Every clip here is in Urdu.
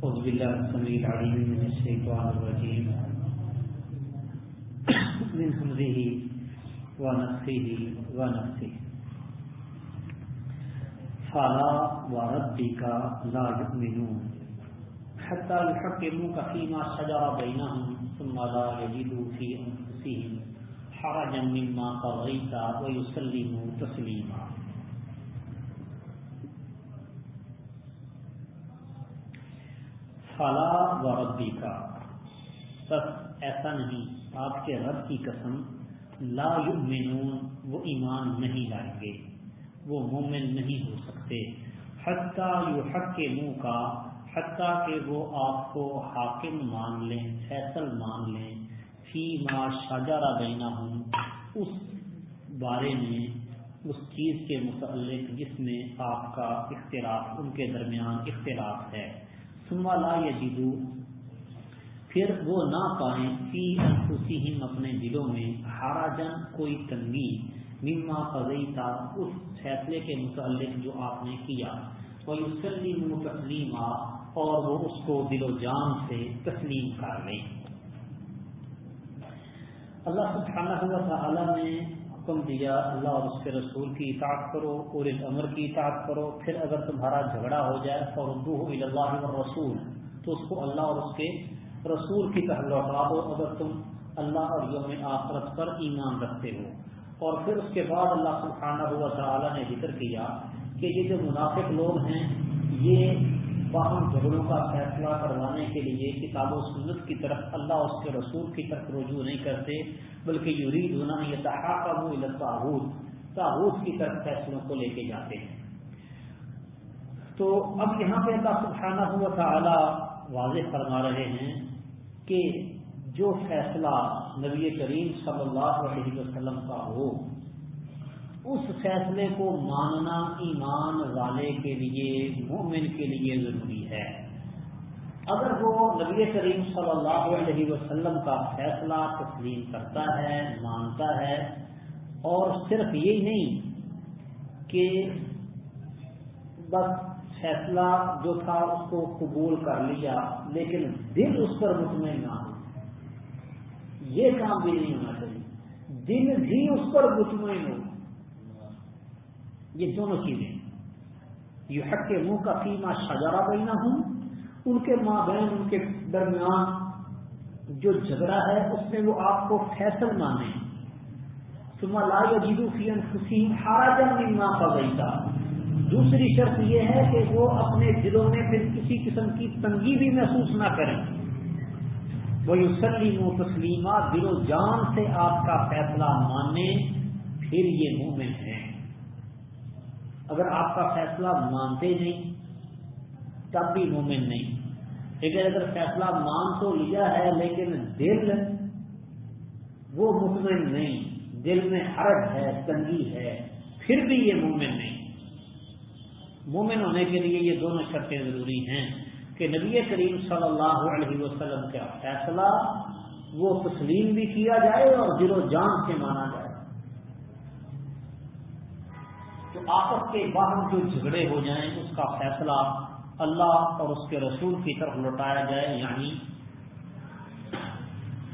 أعوذ بالله السميع العليم من الشيطان الرجيم. من همزه ونفخه ونفسه فلا وربك لا يؤمنون. حتى يحكموك فيما شجر بينهم ثم لا يجدوا في أنفسهم حرجا مما قضيت ويسلموا تسليما. فلا و ربی کا بس ایسا نہیں، آپ کے رب کی قسم لا یؤمنون، وہ ایمان نہیں لائیں گے، وہ مومن نہیں ہو سکتے۔ حتیٰ یو حق کے منہ کا حتیٰ کہ وہ آپ کو حاکم مان لیں، فیصل مان لیں۔ فی ما شاجارہ بینا ہوں اس بارے میں، اس چیز کے متعلق جس میں آپ کا اختلاف، ان کے درمیان اختلاف ہے۔ سما لا یجدو پھر وہ نہ پائیں۔ فی انفسہم اپنے دلوں میں ہارا جن کوئی تنگی۔ مما قضیتا اس فیصلے کے متعلق جو آپ نے کیا۔ وہ یسلم تسلیما اور وہ اس کو دل و جان سے تسلیم کر لیں۔ اللہ سبحانہ و تعالی نے حکم دیا، اللہ اور اس کے رسول کی اطاعت کرو اور اس کی اطاعت کرو، پھر اگر تمہارا جھگڑا ہو جائے فردو اللہ رسول تو اس کو اللہ اور اس کے رسول کی طرف لوٹا دو۔ اگر تم اللہ اور یوم آخرت پر ایمان رکھتے ہو۔ اور پھر اس کے بعد اللہ سبحانہ ہوا تعالیٰ نے ذکر کیا کہ یہ جو منافق لوگ ہیں، یہ باہم جھگڑوں کا فیصلہ کروانے کے لیے کتاب و سنت کی طرف اللہ اس کے رسول کی طرف رجوع نہیں کرتے، بلکہ یورید ہونا یہ تحاقب تعبود کی طرف فیصلوں کو لے کے جاتے ہیں۔ تو اب یہاں پہ اللہ سبحانہ ہوا تعالی واضح فرما رہے ہیں کہ جو فیصلہ نبی کریم صلی اللہ علیہ وسلم کا ہو اس فیصلے کو ماننا ایمان والے کے لیے، مومن کے لیے ضروری ہے۔ اگر وہ نبی کریم صلی اللہ علیہ وسلم کا فیصلہ تسلیم کرتا ہے، مانتا ہے، اور صرف یہی نہیں کہ بس فیصلہ جو تھا اس کو قبول کر لیا، لیکن دل اس پر مطمئن نہ ہو، یہ کام بھی نہیں ہونا چاہیے۔ دل بھی اس پر مطمئن ہو۔ یہ دونوں چیزیں یہ حق کے منہ کا فیما شجارا بینا ہوں ان کے ماں بہن ان کے درمیان جو جھگڑا ہے، اس میں وہ آپ کو فیصل مانے۔ تما لا جیدو فی خوشی ہارا جن ماں کا دوسری شرط یہ ہے کہ وہ اپنے دلوں میں پھر کسی قسم کی تنگی بھی محسوس نہ کریں۔ وہ یوسلیم و تسلیمہ دل و جان سے آپ کا فیصلہ مانے پھر یہ مومن ہے اگر آپ کا فیصلہ مانتے نہیں، تب بھی مومن نہیں۔ لیکن اگر فیصلہ مان تو لیا ہے، لیکن دل وہ مطمئن نہیں۔ دل میں حرج ہے، تنگی ہے، پھر بھی یہ مومن نہیں۔ مومن ہونے کے لیے یہ دونوں شرطیں ضروری ہیں کہ نبی کریم صلی اللہ علیہ وسلم کا فیصلہ وہ تسلیم بھی کیا جائے اور دل و جان سے مانا جائے۔ آپس کے باہم جو جھگڑے ہو جائیں، اس کا فیصلہ اللہ اور اس کے رسول کی طرف لوٹایا جائے یعنی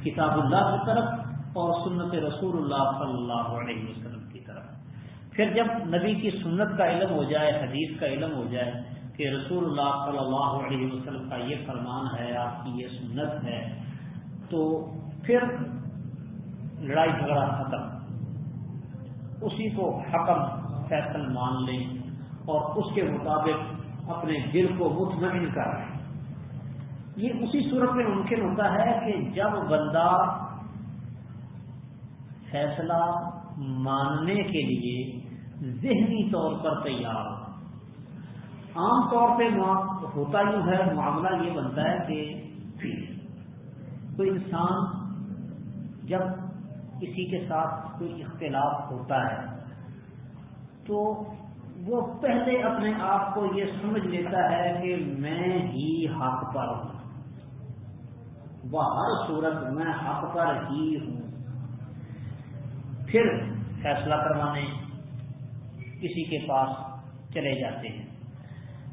کتاب اللہ کی طرف اور سنت رسول اللہ صلی اللہ علیہ وسلم کی طرف۔ پھر جب نبی کی سنت کا علم ہو جائے، حدیث کا علم ہو جائے کہ رسول اللہ صلی اللہ علیہ وسلم کا یہ فرمان ہے، آپ کی یہ سنت ہے، تو پھر لڑائی جھگڑا ختم۔ اسی کو حکم فیصل مان لیں اور اس کے مطابق اپنے دل کو مطمئن کر لیں۔ یہ اسی صورت میں ممکن ہوتا ہے کہ جب بندہ فیصلہ ماننے کے لیے ذہنی طور پر تیار ہو، عام طور پہ ہوتا یوں ہے، معاملہ یہ بنتا ہے کہ کوئی انسان جب کسی کے ساتھ کوئی اختلاف ہوتا ہے تو وہ پہلے اپنے آپ کو یہ سمجھ لیتا ہے کہ میں ہی حق پر ہوں۔ وہ ہر صورت میں حق پر ہی ہوں۔ پھر فیصلہ کروانے کسی کے پاس چلے جاتے ہیں۔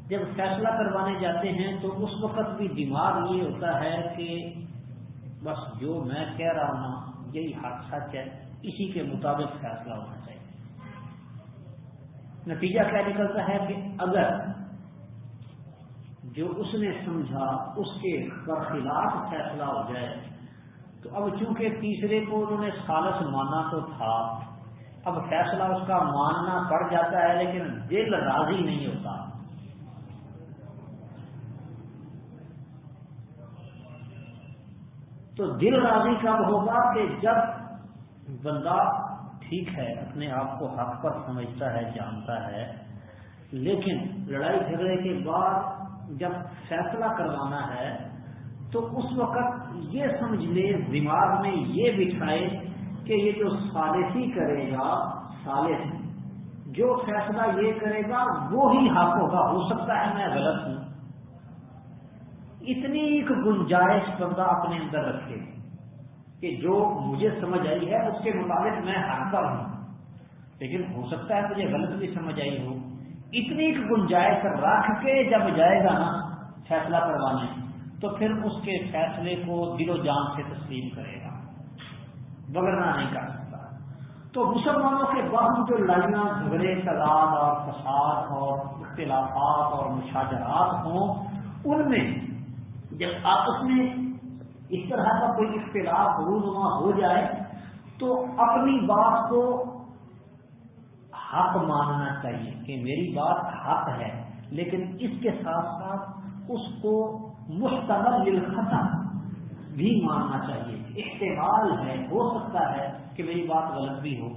جب فیصلہ کروانے جاتے ہیں تو اس وقت بھی دماغ یہ ہوتا ہے کہ بس جو میں کہہ رہا ہوں، یہی حق سچ ہے، اسی کے مطابق فیصلہ ہونا چاہیے۔ نتیجہ کیا نکلتا ہے کہ اگر جو اس نے سمجھا اس کے برخلاف فیصلہ ہو جائے، تو اب چونکہ تیسرے کو انہوں نے سالس مانا تو تھا، اب فیصلہ اس کا ماننا پڑ جاتا ہے لیکن دل راضی نہیں ہوتا۔ تو دل راضی کب ہوگا کہ جب بندہ ٹھیک ہے، اپنے آپ کو حق پر سمجھتا ہے، جانتا ہے۔ لیکن لڑائی جھگڑے کے بعد جب فیصلہ کروانا ہے، تو اس وقت یہ سمجھ لے، دماغ میں یہ بٹھائے کہ یہ جو سالسی کرے گا سالس جو فیصلہ یہ کرے گا، وہی حق ہوگا۔ ہو سکتا ہے میں غلط ہوں۔ اتنی ایک گنجائش بندہ اپنے اندر رکھے۔ کہ جو مجھے سمجھ آئی ہے، اس کے مطابق میں پر ہوں۔ لیکن ہو سکتا ہے مجھے غلط بھی سمجھ آئی ہو۔ اتنی گنجائش رکھ کے جب جائے گا نا، فیصلہ کروانے، تو پھر اس کے فیصلے کو دل و جان سے تسلیم کرے گا۔ بگڑنا نہیں کر سکتا۔ تو مسلمانوں کے باہم جو لڑیاں جھگڑے تعداد اور فساد اور اختلافات اور مشاجرات ہوں، ان میں جب آپس میں اس طرح کا کوئی اختلاف رونما ہو جائے تو اپنی بات کو حق ماننا چاہیے کہ میری بات حق ہے، لیکن اس کے ساتھ ساتھ اس کو مستمل للخطا بھی ماننا چاہیے۔ احتمال ہے، ہو سکتا ہے کہ میری بات غلط بھی ہو۔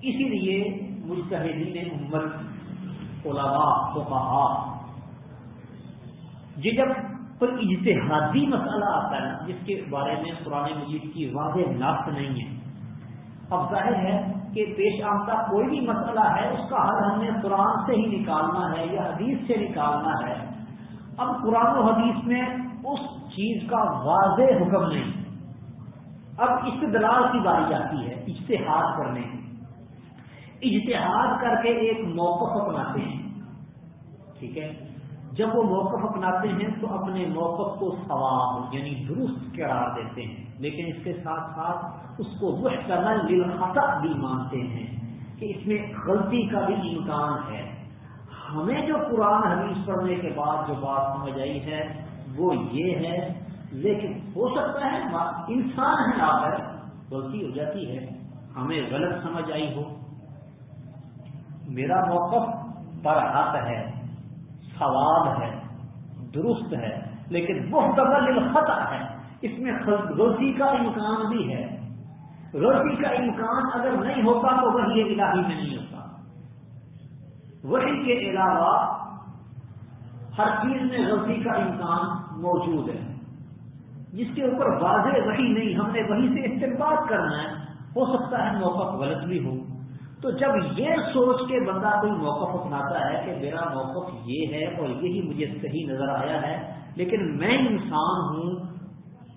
اسی لیے مجتہدین امت، علماء فقہا یہ جب کوئی اجتہادی مسئلہ آتا ہے جس کے بارے میں قرآن مجید کی واضح نقص نہیں ہے۔ اب ظاہر ہے کہ پیش آمدہ کوئی بھی مسئلہ ہے، اس کا حل ہم نے قرآن سے ہی نکالنا ہے یا حدیث سے نکالنا ہے۔ اب قرآن و حدیث میں اس چیز کا واضح حکم نہیں۔ اب استدلال کی باری آتی ہے اجتہاد کرنے اجتہاد کر کے ایک موقف اپناتے ہیں۔ ٹھیک ہے؟ جب وہ موقف اپناتے ہیں تو اپنے موقف کو ثواب یعنی درست قرار دیتے ہیں، لیکن اس کے ساتھ ساتھ اس کو محتمل للخطا بھی مانتے ہیں کہ اس میں غلطی کا بھی امکان ہے۔ ہمیں جو قرآن حدیث پڑھنے کے بعد جو بات سمجھ آئی ہے، وہ یہ ہے، لیکن ہو سکتا ہے، انسان ہے آ کر غلطی ہو جاتی ہے، ہمیں غلط سمجھ آئی ہو۔ میرا موقف پر ہے۔ ثواب ہے، درست ہے، لیکن محتبل خطا ہے۔ اس میں غلطی کا امکان بھی ہے۔ غلطی کا امکان اگر نہیں ہوتا تو وہی الہی میں نہیں ہوتا۔ وہی کے علاوہ ہر چیز میں غلطی کا امکان موجود ہے۔ جس کے اوپر واضح وہی نہیں، ہم نے وہی سے استعمال کرنا ہے۔ ہو سکتا ہے موقع غلط بھی ہو۔ تو جب یہ سوچ کے بندہ کوئی موقف اپناتا ہے کہ میرا موقف یہ ہے اور یہی مجھے صحیح نظر آیا ہے، لیکن میں انسان ہوں،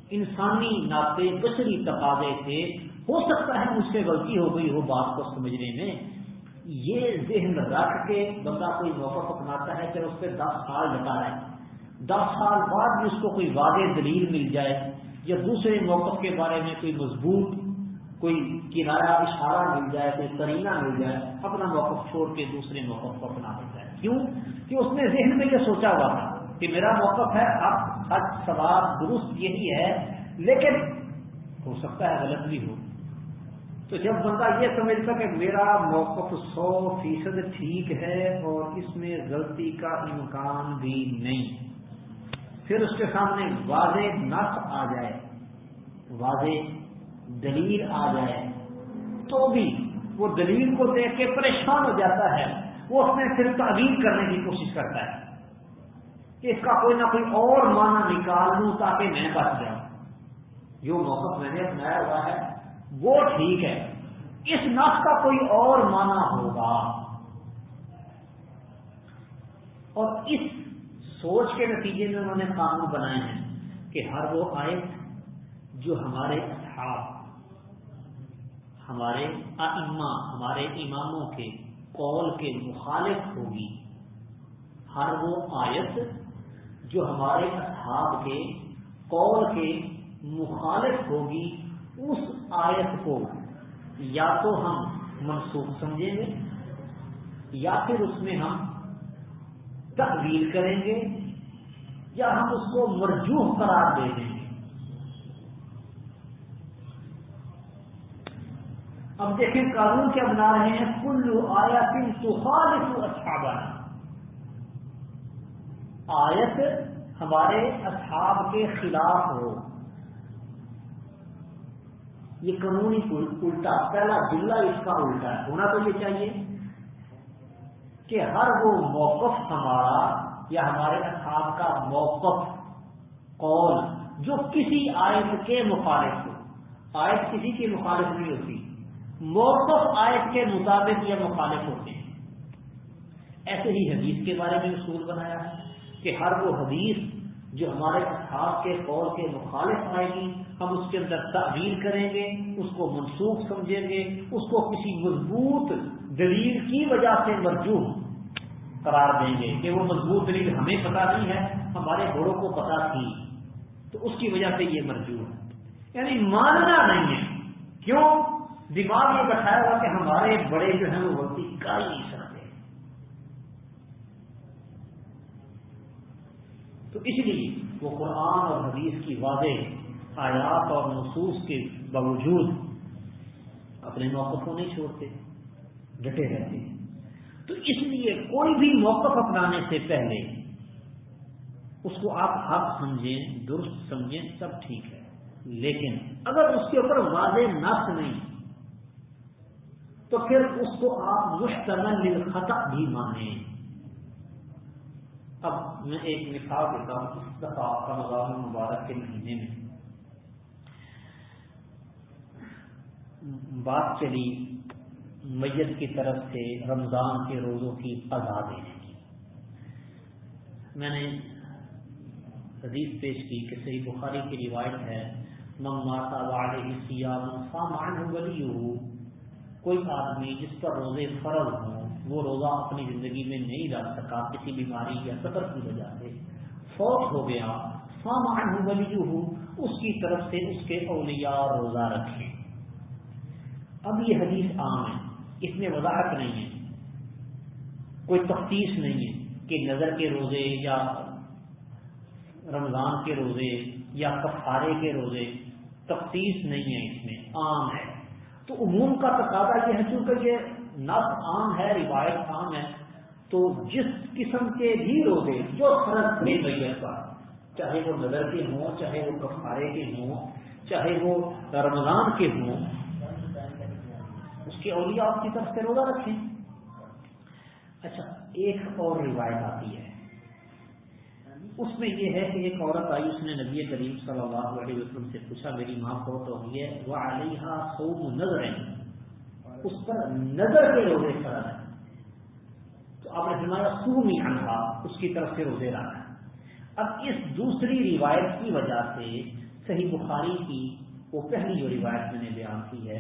انسانی ناطے بشری تقاضے سے ہو سکتا ہے مجھ سے غلطی ہو گئی ہو بات کو سمجھنے میں۔ یہ ذہن رکھ کے بندہ کوئی موقف اپناتا ہے کہ اس پہ دس سال لگا رہے دس سال بعد بھی اس کو کوئی واضح دلیل مل جائے یا دوسرے موقف کے بارے میں کوئی مضبوط کوئی کنارہ اشارہ مل جائے، کوئی کرینہ مل جائے، اپنا موقف چھوڑ کے دوسرے موقف کو اپنا مل جائے۔ کیوں؟ کہ اس نے ذہن میں یہ سوچا ہوا تھا کہ میرا موقف ہے، اب حج سوال درست یہی ہے، لیکن ہو سکتا ہے غلط بھی ہو۔ تو جب بندہ یہ سمجھتا کہ میرا موقف سو فیصد ٹھیک ہے اور اس میں غلطی کا امکان بھی نہیں، پھر اس کے سامنے واضح نس آ جائے۔ واضح دلیل آ جائے تو بھی وہ دلیل کو دیکھ کے پریشان ہو جاتا ہے۔ وہ اس میں صرف تعبیر کرنے کی کوشش کرتا ہے کہ اس کا کوئی نہ کوئی اور معنی نکال لوں تاکہ میں بچ جاؤں۔ جو موقف میں نے اپنایا ہوا ہے، وہ ٹھیک ہے۔ اس نس کا کوئی اور معنی ہوگا۔ اور اس سوچ کے نتیجے میں انہوں نے قانون بنائے ہیں کہ ہر وہ آئے جو ہمارے اصحاب ہمارے ائمہ، ہمارے اماموں کے قول کے مخالف ہوگی۔ ہر وہ آیت جو ہمارے اصحاب کے قول کے مخالف ہوگی، اس آیت کو یا تو ہم منسوخ سمجھیں گے، یا پھر اس میں ہم تحویل کریں گے، یا ہم اس کو مرجوح قرار دے دیں گے۔ اب دیکھیں قانون کیا بنا رہے ہیں؟ کلو آیا تین تو اچھا آیت ہمارے اصحاب کے خلاف ہو۔ یہ قانونی الٹا پہلا جملہ اس کا الٹا ہے۔ ہونا تو یہ چاہیے کہ ہر وہ موقف ہمارا یا ہمارے اصحاب کا موقف قول جو کسی آیت کے مخالف ہو۔ آیت کسی کے مخالف نہیں ہوتی۔ موقف آیت کے مطابق یا مخالف ہوتے ہیں۔ ایسے ہی حدیث کے بارے میں اصول بنایا ہے کہ ہر وہ حدیث جو ہمارے اصحاب کے قول کے مخالف آئے گی، ہم اس کے اندر تعویل کریں گے، اس کو منسوخ سمجھیں گے، اس کو کسی مضبوط دلیل کی وجہ سے مرجو قرار دیں گے کہ وہ مضبوط دلیل ہمیں پتا نہیں ہے، ہمارے گھوڑوں کو پتا تھی۔ تو اس کی وجہ سے یہ مرجو ہے۔ یعنی ماننا نہیں ہے۔ کیوں؟ دماغ یہ بتایا ہوا کہ ہمارے بڑے جو ہیں وہ غلطی کر نہیں سکتے۔ تو اس لیے وہ قرآن اور حدیث کی واضح آیات اور محسوس کے باوجود اپنے موقف کو نہیں چھوڑتے، ڈٹے رہتے تو اس لیے کوئی بھی موقف اپنانے سے پہلے اس کو آپ حق سمجھیں، درست سمجھیں، سب ٹھیک ہے۔ لیکن اگر اس کے اوپر واضح نس نہیں تو پھر اس کو آپ مشتمل خطا بھی مانیں۔ اب میں ایک مثال دیتا ہوں اس دفعہ رمضان مبارک کے مہینے میں۔ بات چلی میت کی طرف سے رمضان کے روزوں کی قضا دینے کی۔ میں نے حدیث پیش کی کہ صحیح بخاری کی روایت ہے مماتا واڑ سیام سامان ولی کوئی آدمی جس پر روزے فرض ہوں، وہ روزہ اپنی زندگی میں نہیں رکھ سکا کسی بیماری یا سفر کی وجہ سے۔ فوت ہو گیا سامان ولی اس کی طرف سے اس کے اولیاء روزہ رکھے۔ اب یہ حدیث عام ہے، اس میں وضاحت نہیں ہے، کوئی تفتیش نہیں ہے کہ نظر کے روزے یا رمضان کے روزے یا کفارے کے روزے، تفتیش نہیں ہے اس میں، عام ہے۔ تو عموم کا تقاضا یہ ہے، چونکہ یہ نس عام ہے، روایت عام ہے، تو جس قسم کے بھی روزے جو فرق نہیں میت پر چاہے وہ نظر کے ہوں، چاہے وہ کفارے کے ہوں، چاہے وہ رمضان کے ہوں، اس کے اولیاء آپ کی طرف سے روزہ رکھیں۔ اچھا ایک اور روایت آتی ہے۔ اس میں یہ ہے کہ ایک عورت آئی، اس نے نبی کریم صلی اللہ علیہ وسلم سے پوچھا، میری ماں کو تو یہ وہ علیحا سوم نظر اس پر نظر کے روزے فرض ہیں تو آپ نے فرمایا سومی انہا اس کی طرف سے روزے رہا اب اس دوسری روایت کی وجہ سے صحیح بخاری کی وہ پہلی جو روایت میں نے بیان کی ہے،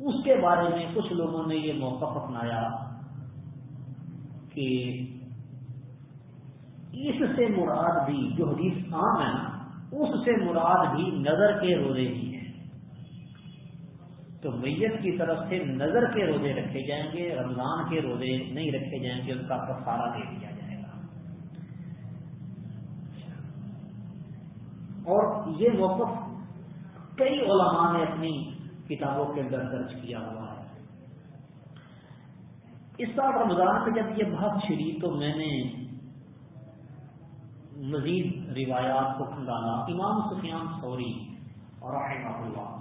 اس کے بارے میں کچھ لوگوں نے یہ موقف اپنایا کہ اس سے مراد بھی جو حدیث عام ہے نا، اس سے مراد بھی نظر کے روزے ہی ہیں۔ تو میت کی طرف سے نظر کے روزے رکھے جائیں گے، رمضان کے روزے نہیں رکھے جائیں گے، اس کا کفارہ دے دیا جائے گا۔ اور یہ موقف کئی علماء نے اپنی کتابوں کے اندر درج کیا ہوا ہے۔ اس سال رمضان میں جب یہ بات چھڑی تو میں نے مزید روایات کو کھنگالا امام سفیان سوری اور رحمہ اللہ۔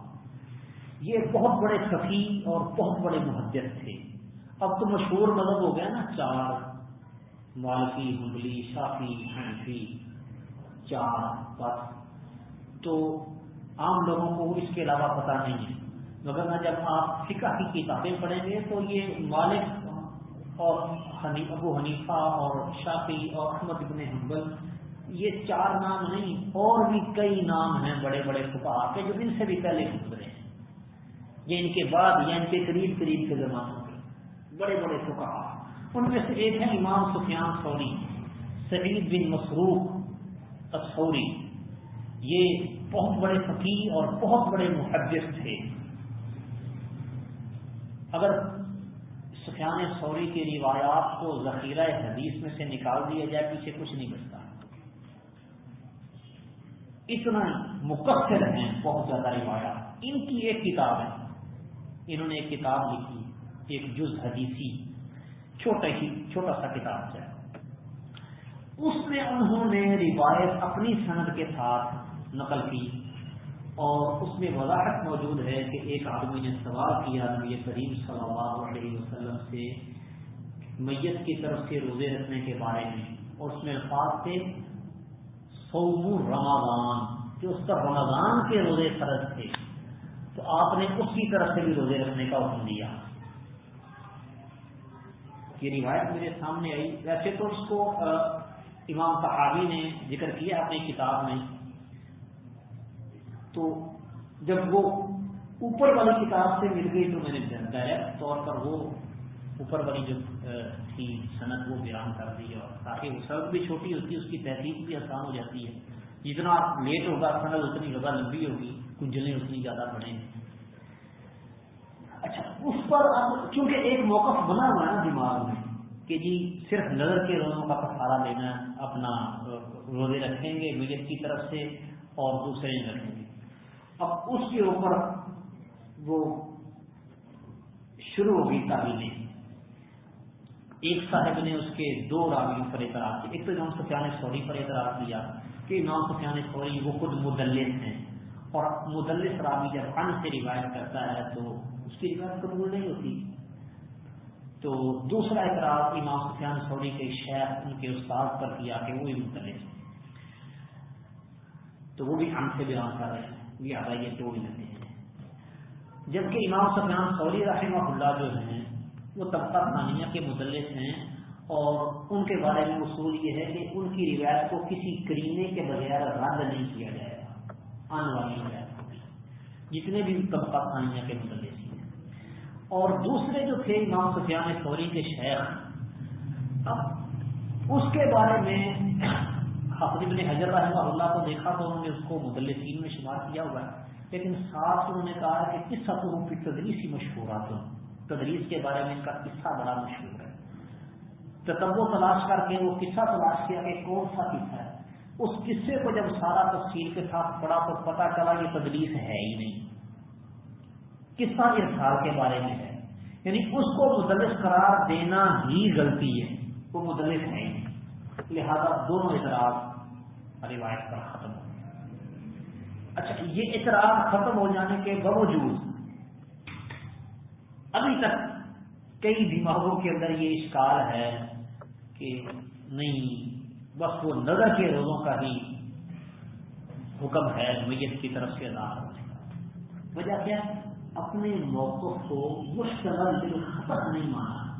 یہ بہت بڑے سفی اور بہت بڑے محدث تھے۔ اب تو مشہور مذہب ہو گیا نا چار۔ مالکی ہنگلی شافی، حنفی، چار بس تو عام لوگوں کو اس کے علاوہ پتہ نہیں ہے۔ مگر نہ جب آپ فقہ کی کتابیں پڑھیں گے تو یہ مالک اور ابو حنیفہ اور شافی اور احمد ابن حنبل یہ چار نام نہیں اور بھی کئی نام ہیں بڑے بڑے فکا کے جو ان سے بھی پہلے گزرے ہیں۔ یہ ان کے بعد یا ان کے قریب قریب کے زمانوں کے بڑے بڑے فکا ان میں سے ایک ہے امام سفیان سونی، سعید بن مسروق اصوری یہ بہت بڑے فقیر اور بہت بڑے محدث تھے۔ اگر سفیان سوری کی روایات کو ذخیرہ حدیث میں سے نکال دیا جائے، پیچھے کچھ نہیں بچتا۔ اتنا مقصر ہیں، بہت زیادہ روایات۔ ان کی ایک کتاب ہے۔ انہوں نے ایک کتاب لکھی، ایک جز حدیثی، چھوٹا ہی، چھوٹا سا کتاب ہے۔ اس میں انہوں نے روایت اپنی سند کے ساتھ نقل کی اور اس میں وضاحت موجود ہے کہ ایک آدمی نے سوال کیا، نبی کریم صلی اللہ علیہ وسلم سے میت کی طرف سے روزے رکھنے کے بارے میں اور اس میں الفاظ تھے۔ سوم رمضان، جو اس کا رمضان کے روزے فرض تھے، تو آپ نے اس کی طرف سے بھی روزے رکھنے کا حکم دیا۔ یہ روایت میرے سامنے آئی۔ ویسے تو اس کو امام صحابی نے ذکر کیا اپنی کتاب میں۔ تو جب وہ اوپر والی کتاب سے مل گئی تو میں نے ڈائریکٹ طور پر وہ اوپر والی جو تھی صنعت وہ بیان کر دی اور تاکہ وہ سڑک بھی چھوٹی ہوتی ہے، اس کی تحقیق بھی آسان ہو جاتی ہے۔ جتنا لیٹ ہوگا صنعت اتنی زیادہ لمبی ہوگی، کنجلیں اتنی زیادہ بڑھیں۔ گی اچھا اس پر اب چونکہ ایک موقف بنا ہوا ہے نا دماغ میں، کہ جی صرف نظر کے روزوں کا پسارا لینا، اپنا روزے رکھیں گے میڈیا کی طرف سے اور دوسرے رکھیں گے۔ اب اس کے اوپر وہ شروع ہوگی تعلیمیں ایک صاحب نے اس کے دو راویوں پر اعتراض کیا ایک تو امام سفیان سوری پر اعتراض کیا کہ امام سفیان سوری وہ خود مدلس ہیں اور مدلس راوی جب ان سے روایت کرتا ہے تو اس کی روایت قبول نہیں ہوتی۔ تو دوسرا اعتراض امام سفیان سوری کے شہر ان کے استاد پر کیا کہ وہی مدلس تو وہ بھی ان سے بیان کر رہے ہیں۔ لہٰذا یہ دو علتیں ہیں۔ جبکہ امام سفیان سوری رحمہ اللہ جو ہیں وہ طبقہ ثانیہ کے مدلس ہیں اور ان کے بارے میں اصول یہ ہے کہ ان کی روایت کو کسی کرینے کے بغیر رد نہیں کیا جائے گا، آنے والی روایت کو جتنے بھی طبقہ ثانیہ کے مدلس ہیں۔ اور دوسرے جو تھے، امام سفیان سوری کے شہر اب اس کے بارے میں حافظ ابن حجر رحمہ اللہ کو دیکھا تو انہوں نے اس کو مدلسین میں شمار کیا ہوا ہے، لیکن ساتھ انہوں نے کہا کہ کس حقوق کی تدریس ہی مشہورات تدریس کے بارے میں ان کا قصہ بڑا مشہور ہے۔ تو تلاش کر کے وہ قصہ تلاش کیا کہ کون سا قصہ ہے؟ اس قصے کو جب سارا تفصیل کے ساتھ پڑھا تو پتا چلا یہ تدریس ہے ہی نہیں۔ قصہ ارسال کے بارے میں ہے؟ یعنی اس کو مدلس قرار دینا ہی غلطی ہے۔ وہ مدلس ہے ہی نہیں۔ لہذا دونوں اعتراض روایت پر ختم ہو اچھا یہ اعتراض ختم ہو جانے کے باوجود ابھی تک کئی دماغوں کے اندر یہ اشکال ہے کہ نہیں، بس وہ نظر کے روزوں کا ہی حکم ہے، میت کی طرف سے ادا ہونے کا وجہ کیا؟ اپنے موقف کو مشتمل دل خطر نہیں مانا۔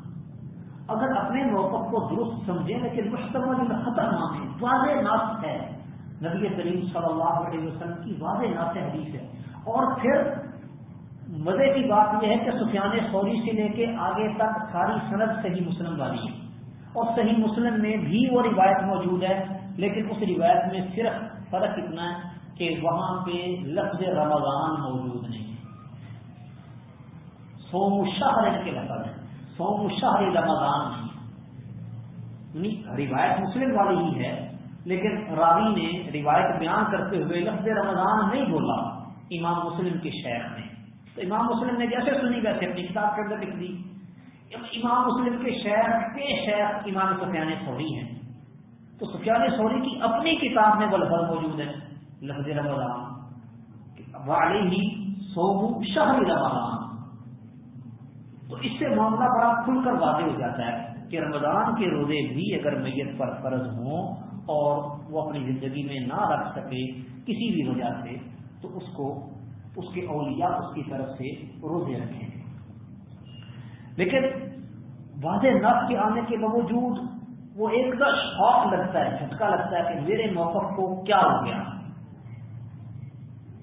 اگر اپنے موقف کو درست سمجھیں لیکن مشتمل دل خطر مانے، واضح ناس ہے۔ نبی کریم صلی اللہ علیہ وسلم کی واضح ناس حدیث ہے۔ اور پھر مزے کی بات یہ ہے کہ سفیان سوری سے لے کے آگے تک ساری صنعت صحیح مسلم والی ہے۔ اور صحیح مسلم میں بھی وہ روایت موجود ہے، لیکن اس روایت میں صرف فرق اتنا ہے کہ وہاں پہ لفظ رمضان موجود نہیں سوم شہر کے لفظ ہے۔ سوم شہر رمضان نہیں یعنی روایت مسلم والی ہی ہے، لیکن راوی نے روایت بیان کرتے ہوئے لفظ رمضان نہیں بولا۔ امام مسلم کے شہر نے۔ تو امام مسلم نے جیسے سنی ویسے اپنی کتاب کے اندر لکھ دی۔ امام مسلم کے شہر کے شہر امام سفیان سوری ہیں۔ تو سفیان سوری کی اپنی کتاب میں وہ لفظ موجود ہے، لفظ رمضان۔ والی ہی سوم شہر رمضان۔ تو اس سے معاملہ بڑا کھل کر واضح ہو جاتا ہے کہ رمضان کے روزے بھی اگر میت پر فرض ہوں اور وہ اپنی زندگی میں نہ رکھ سکے کسی بھی وجہ سے، تو اس کو اس کے اولیاء اس کی طرف سے روزے رکھیں لیکن واضح نف کے آنے کے باوجود وہ ایک دم شوق لگتا ہے، جھٹکا لگتا ہے کہ میرے موقف کو کیا ہو گیا؟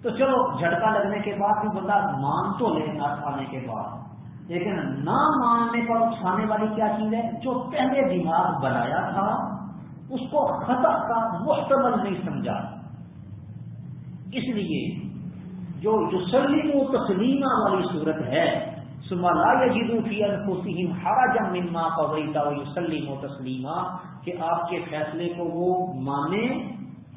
تو چلو، جھٹکا لگنے کے بعد بھی بندہ مان تو لے نف آنے کے بعد۔ لیکن نہ ماننے پر اکسانے والی کیا چیز ہے؟ جو پہلے دماغ بنایا تھا، اس کو خطا کا محتمل نہیں سمجھا۔ اس لیے جو یسلیم و تسلیمہ والی صورت ہے سمالا جدو فی الفسیم ہارا جم مما پویتا و یسلیم و تسلیمہ، کہ آپ کے فیصلے کو وہ مانے،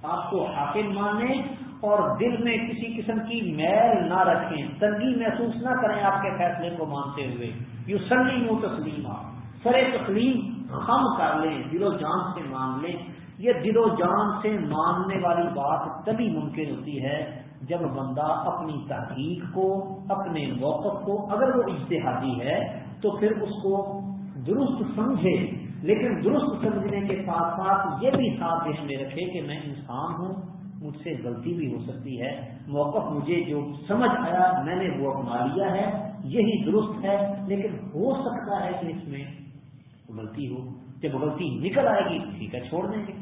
آپ کو حاکم مانے اور دل میں کسی قسم کی میل نہ رکھیں، تنگی محسوس نہ کریں آپ کے فیصلے کو مانتے ہوئے۔ یو و تسلیم سر تسلیم خم کر لیں، دل و جان سے مان لیں۔ یہ دل و جان سے ماننے والی بات تبھی ممکن ہوتی ہے جب بندہ اپنی تحقیق کو، اپنے موقف کو، اگر وہ اشتہادی ہے، تو پھر اس کو درست سمجھے۔ لیکن درست سمجھنے کے ساتھ ساتھ یہ بھی ساتھ ذہن میں رکھے کہ میں انسان ہوں، مجھ سے غلطی بھی ہو سکتی ہے۔ موقف مجھے جو سمجھ آیا، میں نے وہ اپنا لیا ہے۔ یہی درست ہے۔ لیکن ہو سکتا ہے کہ اس میں غلطی ہو۔ جب غلطی نکل آئے گی، ٹھیک ہے، چھوڑ دیں گے۔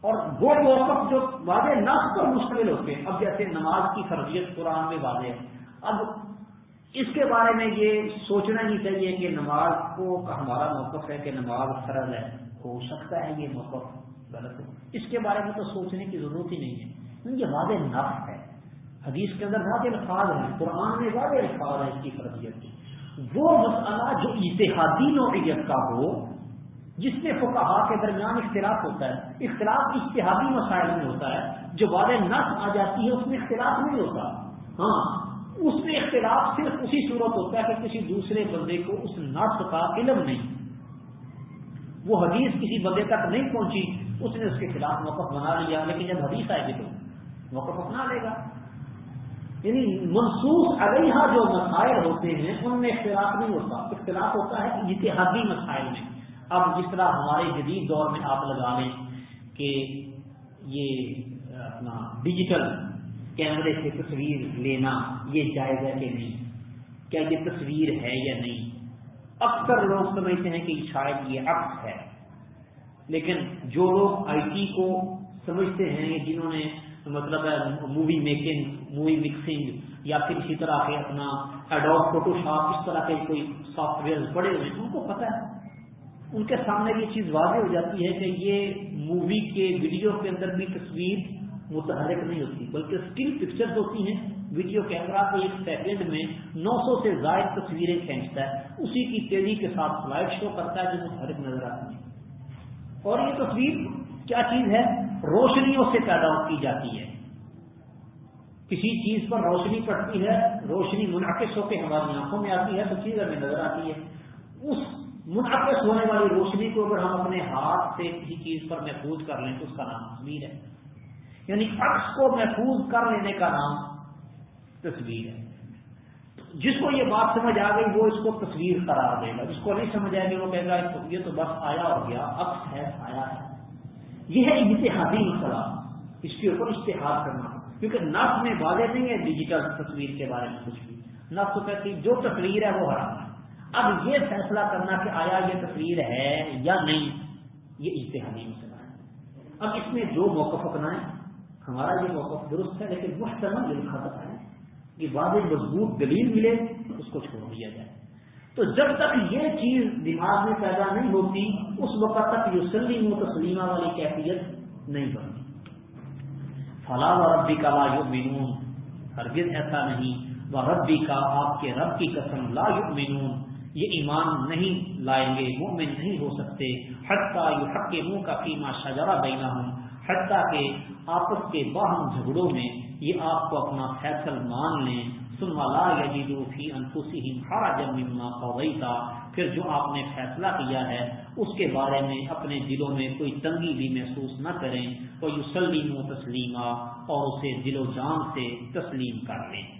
اور وہ موقف جو واضح نقص پر مشکل ہوتے ہیں۔ اب جیسے نماز کی فرضیت قرآن میں واضح ہے۔ اب اس کے بارے میں یہ سوچنا نہیں چاہیے کہ نماز کو ہمارا موقف ہے کہ نماز فرض ہے۔ ہو سکتا ہے یہ موقف غلط ہو۔ اس کے بارے میں تو سوچنے کی ضرورت ہی نہیں ہے۔ یہ واضح نف ہے۔ حدیث کے اندر واضح الفاظ ہیں۔ قرآن میں واضح الفاظ ہے اس کی فرضیت کی۔ وہ مسئلہ جو اتحادی نوعیت کا ہو جس میں فقہا کے درمیان اختلاف ہوتا ہے، اختلاف اشتہادی مسائل میں ہوتا ہے، جو واضح نف آ جاتی ہے، اس میں اختلاف نہیں ہوتا۔ ہاں اس میں اختلاف صرف اسی صورت ہوتا ہے کہ کسی دوسرے بندے کو اس نف کا علم نہیں۔ وہ حدیث کسی بندے تک نہیں پہنچی، اس نے اس کے خلاف موقف بنا لیا، لیکن جب حدیث آئے گی تو موقف اپنا لے گا۔ یعنی منسوخ اگیہ جو مسائل ہوتے ہیں، ان میں اختلاف نہیں ہوتا۔ اختلاف ہوتا ہے اتحادی مسائل میں۔ اب جس طرح ہمارے جدید دور میں آپ لگا لیں کہ یہ اپنا ڈیجیٹل کیمرے سے تصویر لینا یہ جائز ہے کہ نہیں؟ کیا یہ تصویر ہے یا نہیں؟ اکثر لوگ سمجھتے ہیں کہ شاید یہ عکس ہے۔ لیکن جو لوگ آئی ٹی کو سمجھتے ہیں جنہوں نے مطلب ہے مووی میکنگ مووی مکسنگ یا پھر اسی طرح کے اپنا ایڈوپ فوٹو شاپ اس طرح کے کوئی سافٹ ویئر بڑے ہوئے ہیں، ان کو پتہ ہے۔ ان کے سامنے یہ چیز واضح ہو جاتی ہے کہ یہ مووی کے ویڈیو کے اندر بھی تصویر متحرک نہیں ہوتی، بلکہ اسٹل پکچرز ہوتی ہیں ویڈیو کیمرہ کو ایک سیکنڈ میں نو سو سے زائد تصویریں کھینچتا ہے۔ اسی کی تیزی کے ساتھ سلائڈ شو کرتا ہے جو متحرک نظر آتی ہے اور یہ تصویر کیا چیز ہے؟ روشنیوں سے پیدا کی جاتی ہے۔ کسی چیز پر روشنی پڑتی ہے، روشنی منعقد ہو کے ہماری آنکھوں میں آتی ہے، تو چیز ہمیں نظر آتی ہے۔ اس منعقد ہونے والی روشنی کو اگر ہم اپنے ہاتھ سے کسی چیز پر محفوظ کر لیں تو اس کا نام تصویر ہے۔ یعنی عکس کو محفوظ کر لینے کا نام تصویر ہے۔ جس کو یہ بات سمجھ آ گئی وہ اس کو تصویر قرار دے گا۔ جس کو نہیں سمجھ آئے گی وہ کہے گا یہ تو بس آیا ہو گیا، عکس ہے، آیا ہے۔ یہ ہے اتحادی مسئلہ۔ اس کے اوپر اشتہار کرنا۔ کیونکہ نف میں واضح نہیں ہے ڈیجیٹل تصویر کے بارے میں کچھ بھی۔ نف تو کہتی جو تصویر ہے وہ حرام ہے۔ اب یہ فیصلہ کرنا کہ آیا یہ تصویر ہے یا نہیں، یہ اشتہادی مسئلہ ہے۔ اب اس میں جو موقف اپنائیں۔ ہمارا یہ موقف درست ہے، لیکن محتمل لکھا ہے واضح مضبوط دلیل ملے، اس کو چھوڑ دیا جائے۔ تو جب تک یہ چیز دماغ میں پیدا نہیں ہوتی، اس وقت تک یہ سلیم و تسلیمہ والی کیفیت نہیں بنتی۔ فلاں و ربی کا لا مینون ہرگز ایسا نہیں۔ وہ ربی کا آپ کے رب کی قسم لا مینون یہ ایمان نہیں لائیں گے، مومن نہیں ہو سکتے۔ حتیٰ یو حق کے منہ کا قیمہ شجرا بینا ہوں حتیٰ کہ آپس کے باہم جھگڑوں میں یہ آپ کو اپنا فیصل مان لیں۔ سن والا یجیدو فی انفسی ہارا جب مما تھا پھر جو آپ نے فیصلہ کیا ہے، اس کے بارے میں اپنے دلوں میں کوئی تنگی بھی محسوس نہ کریں۔ کوئی سلیم و تسلیمہ اور اسے دل و جان سے تسلیم کر لیں۔